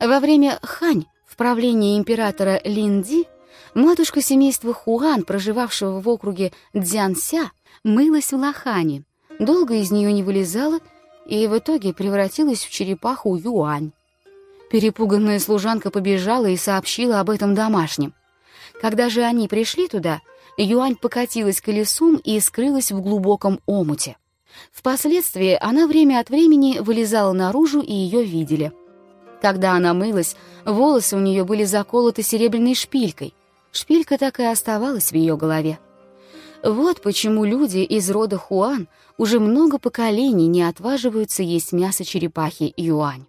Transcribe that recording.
Во время Хань, в правлении императора Линди, матушка семейства Хуан, проживавшего в округе Дзянся, мылась в лохане, долго из нее не вылезала и в итоге превратилась в черепаху Юань. Перепуганная служанка побежала и сообщила об этом домашним. Когда же они пришли туда, Юань покатилась колесом и скрылась в глубоком омуте. Впоследствии она время от времени вылезала наружу, и ее видели. Когда она мылась, волосы у нее были заколоты серебряной шпилькой. Шпилька так и оставалась в ее голове. Вот почему люди из рода Хуан уже много поколений не отваживаются есть мясо черепахи Юань.